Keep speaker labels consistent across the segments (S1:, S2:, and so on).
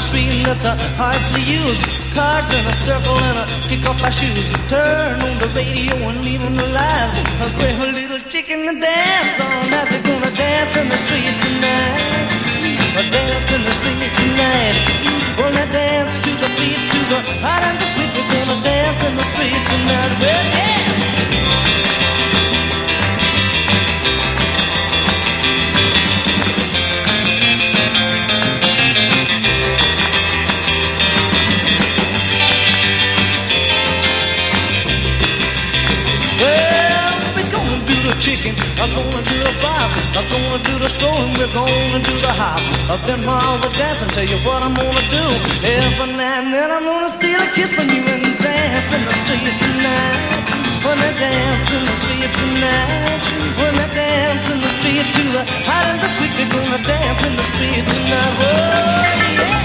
S1: speed that's hard hardly use. Cars in a circle and I kick off my shoes. Turn on the radio and leave them alive. I spray a little chicken and dance all night. We're gonna dance in the street tonight. A dance in the street tonight. Gonna dance to the beat, to the hot and the sweet. We're gonna dance in the street tonight. Well, yeah. chicken. I'm gonna do the bar. I'm gonna do the stroll and we're gonna do the hop. Up them all the dance and tell you what I'm gonna do. Every night and then I'm gonna steal a kiss from you and dance in the
S2: street tonight. When I dance in the street tonight. When I dance in the street
S3: to the hot and the sweet. We're gonna dance in the street tonight. Oh, yeah.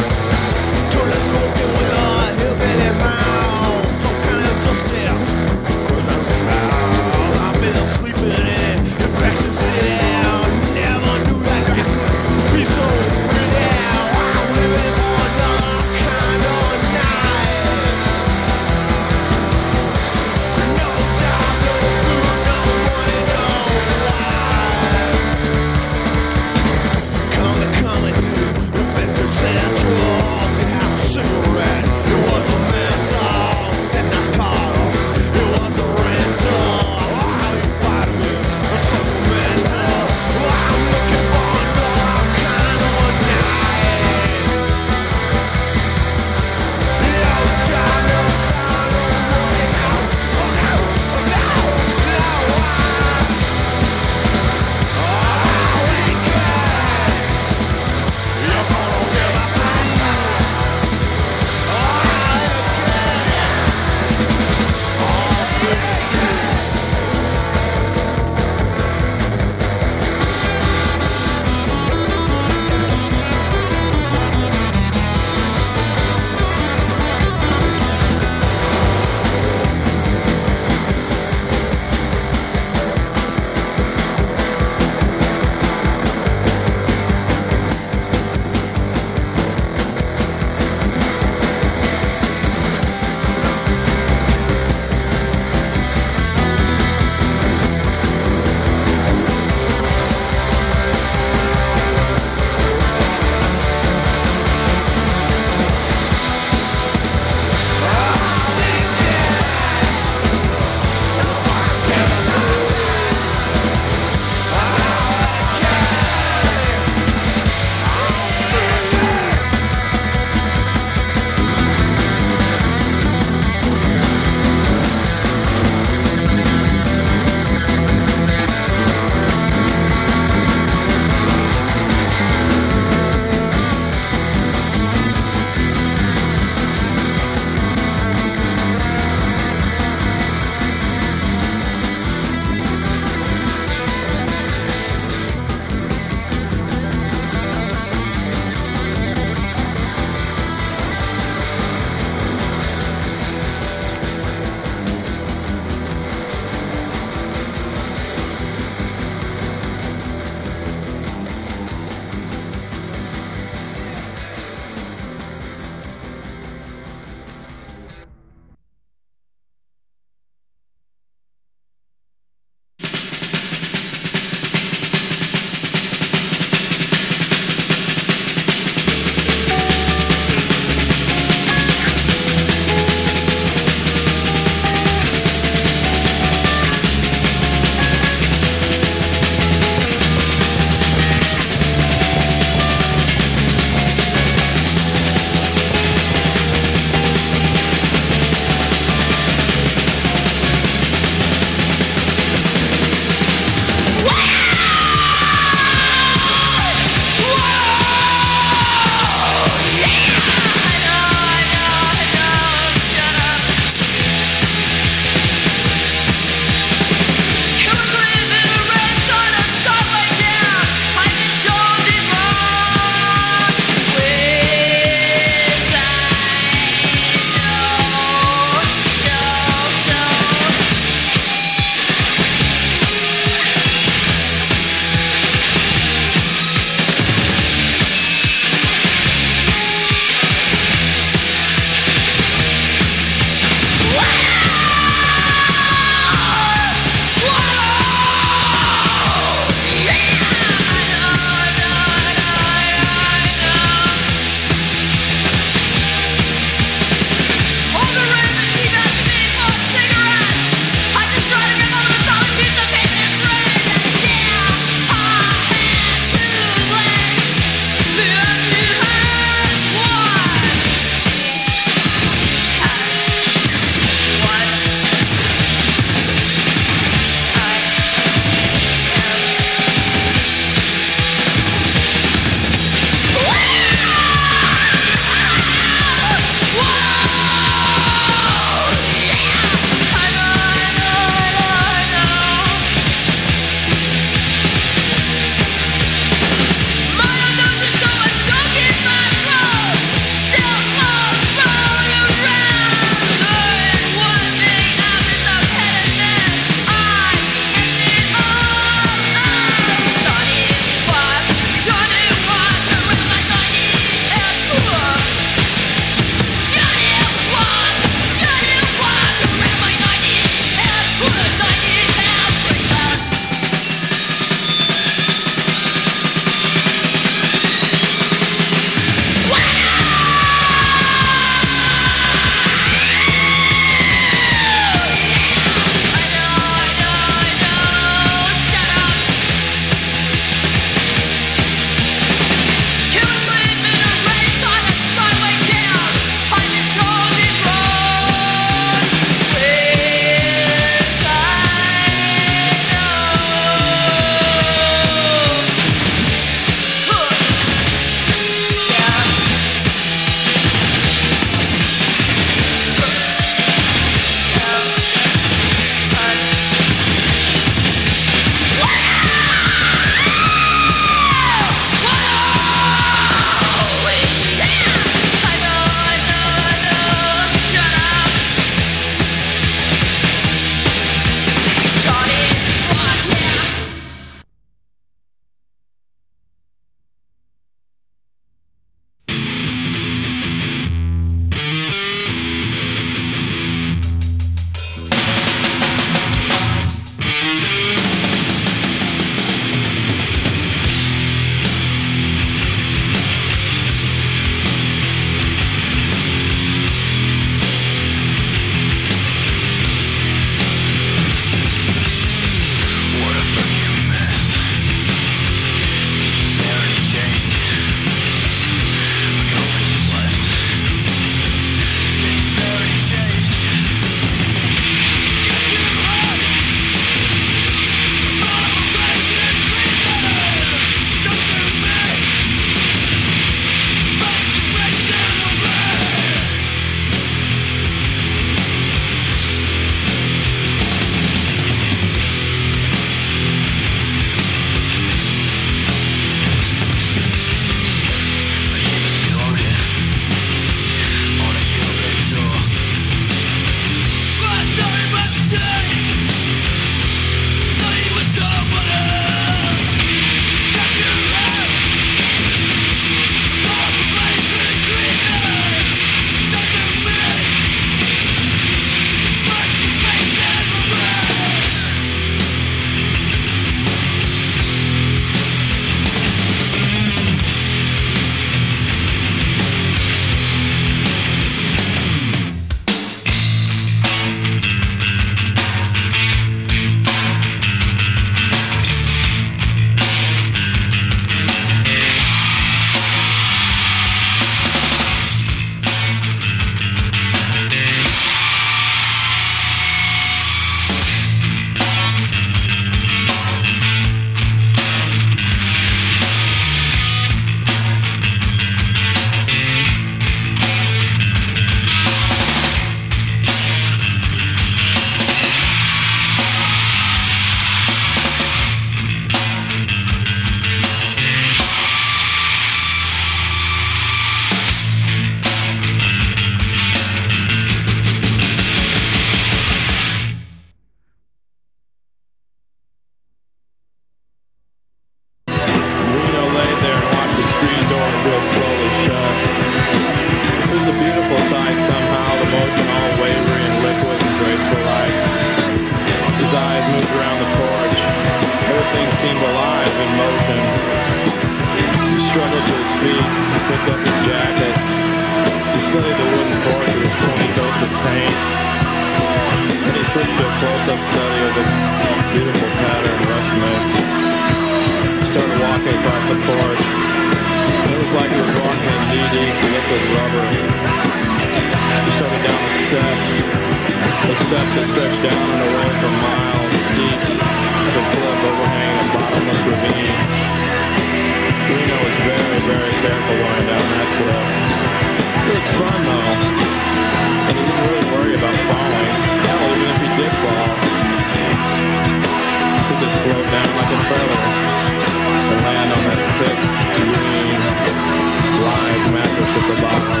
S3: Live mattress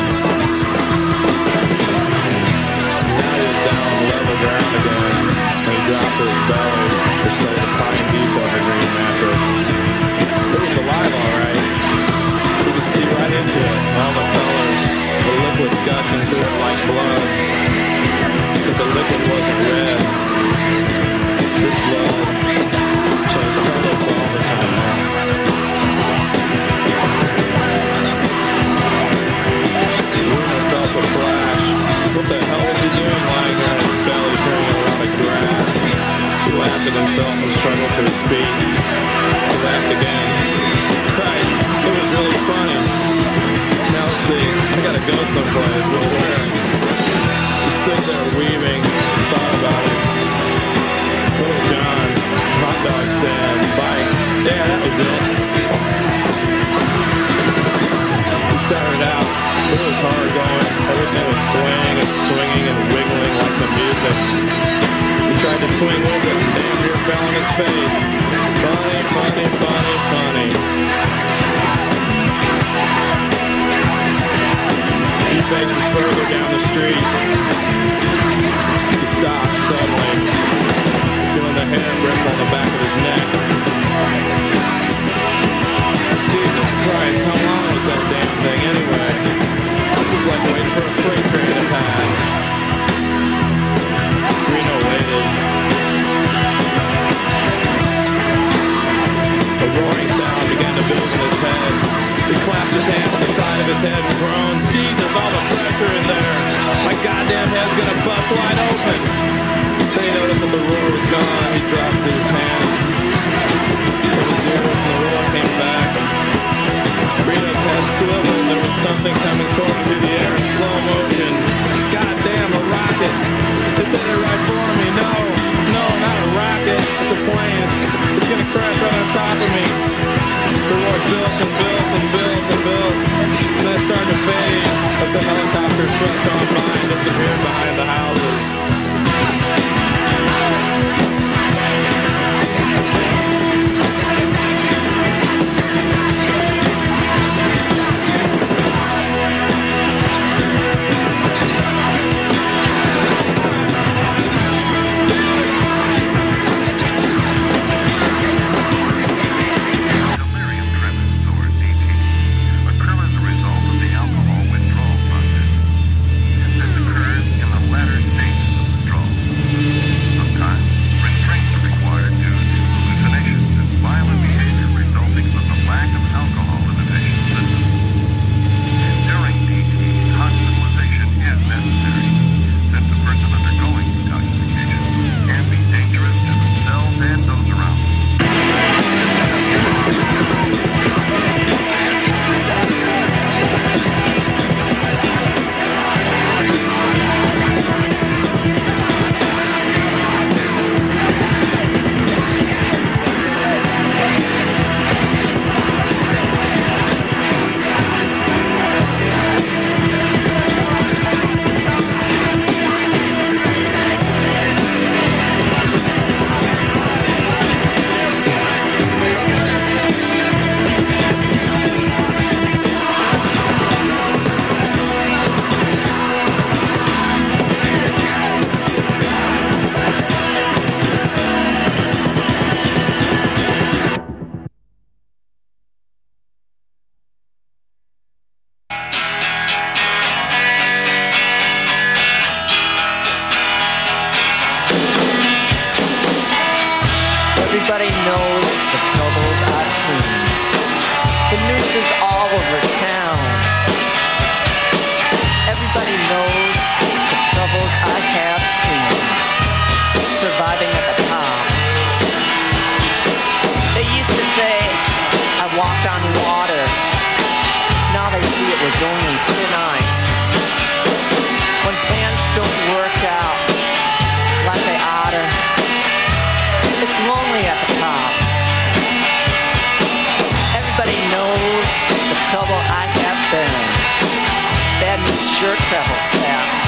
S3: Have. Bad news sure travels fast.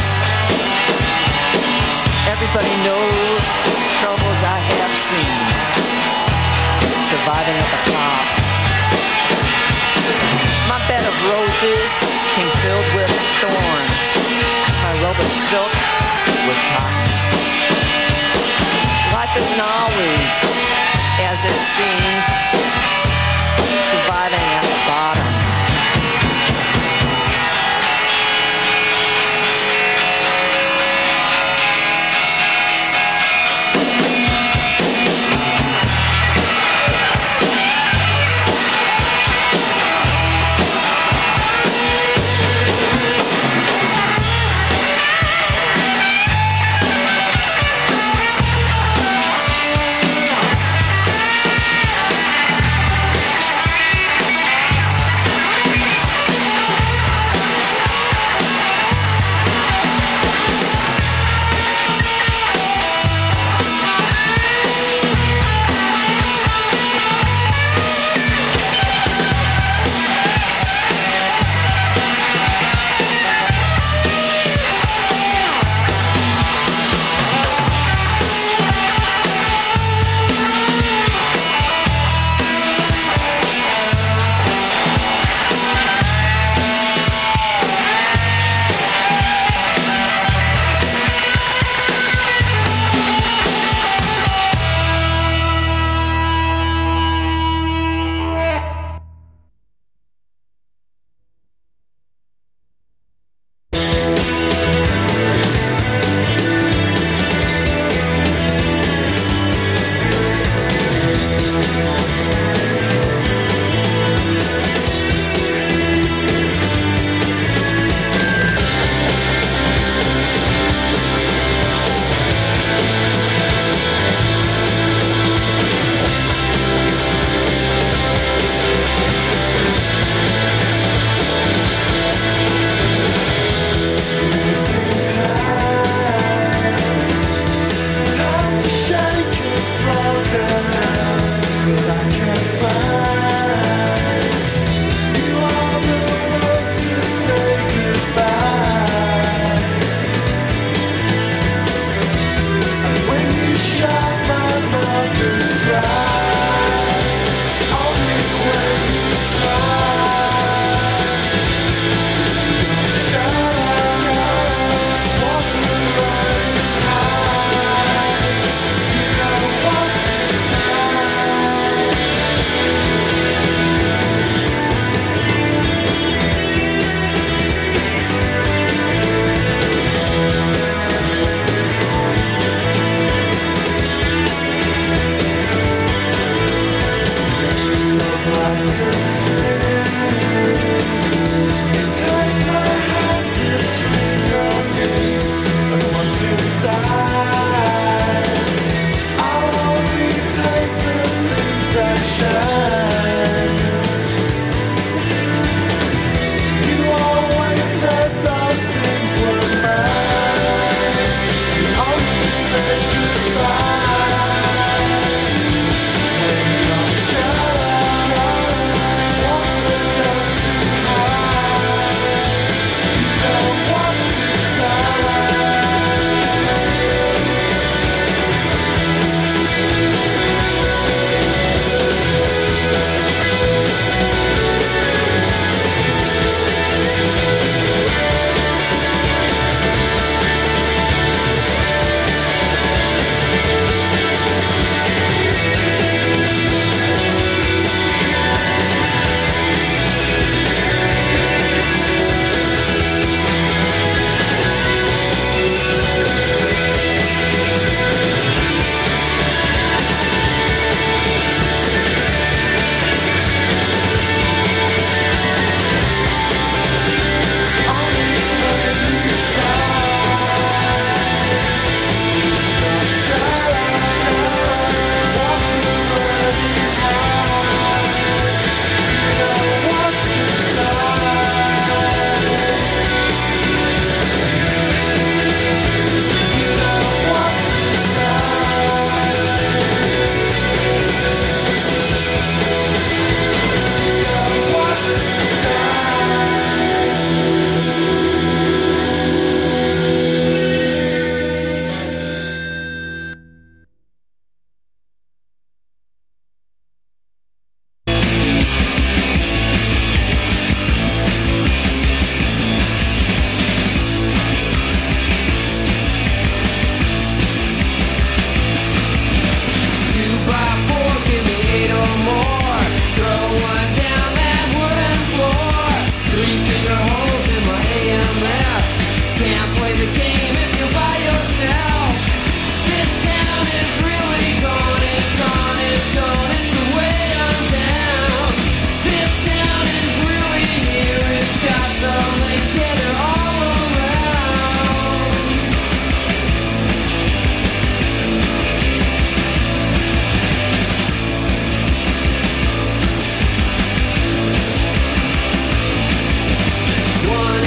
S3: Everybody knows the troubles I have seen. Surviving at the top. My bed of roses came filled with thorns. My robe of silk was cotton. Life isn't always as it seems. Surviving at the bottom.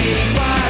S4: Bye.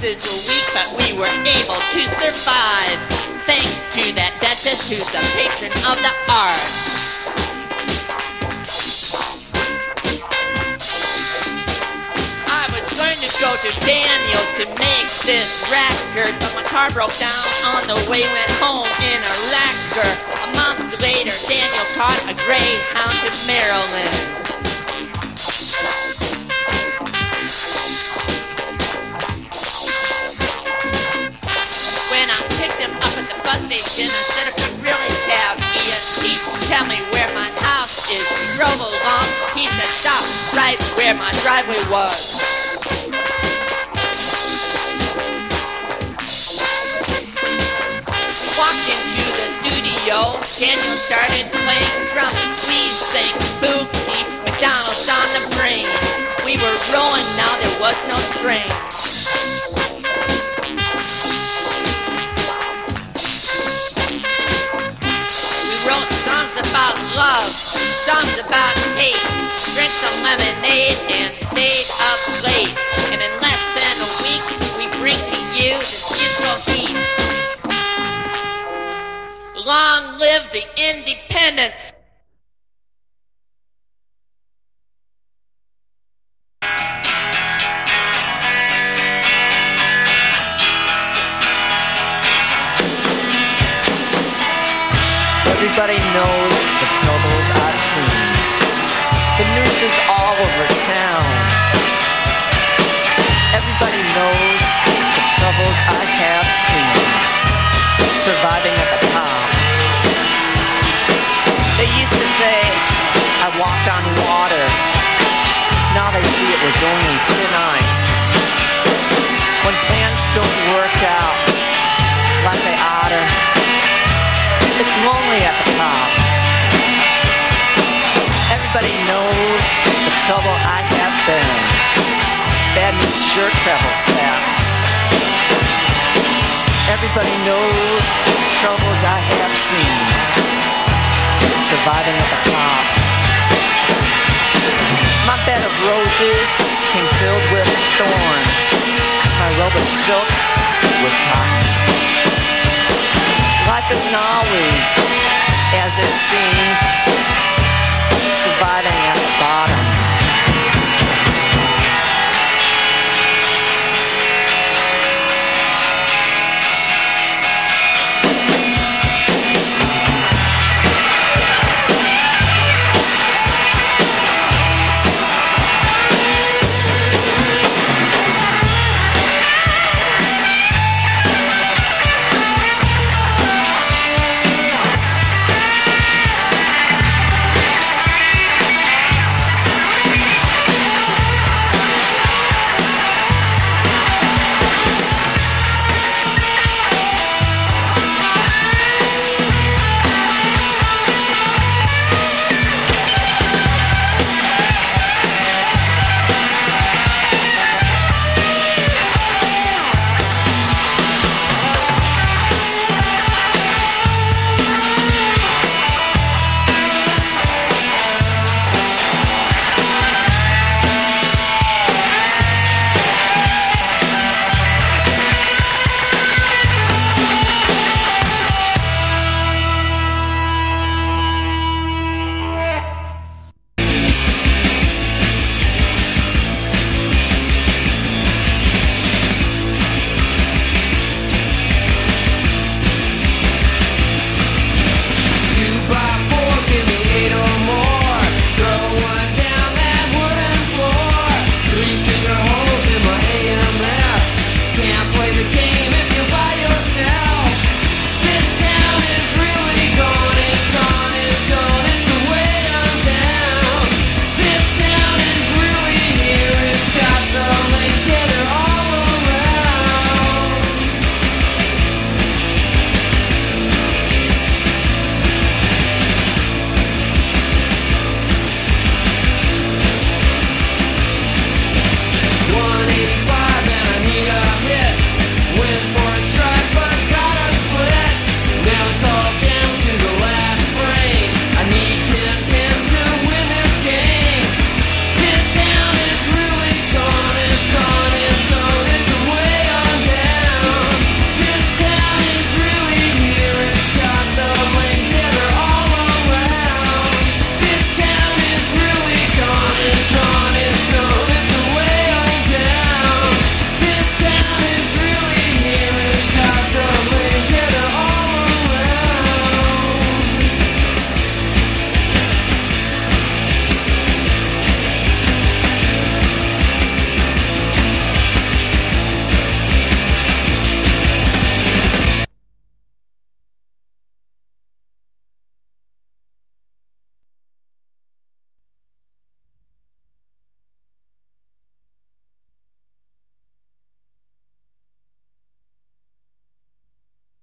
S4: Finances were weak, but we were able to survive. Thanks to that dentist who's a patron of the arts. I was going to go to Daniel's to make this record, but my car broke down on the way went home in a lacquer. A month later, Daniel caught a Greyhound to Maryland. Bus station, I said, if you really have ESP, tell me where my house is. He drove along, he said, stop right where my driveway was. Walked into the studio, Daniel started playing drums. We sang spooky, McDonald's on the brain. We were rolling, now there was no strain. About love, songs about hate. Drank some lemonade and stayed up late. And in less than a week, we bring to you this musical heat. Long live the independence.
S3: the game.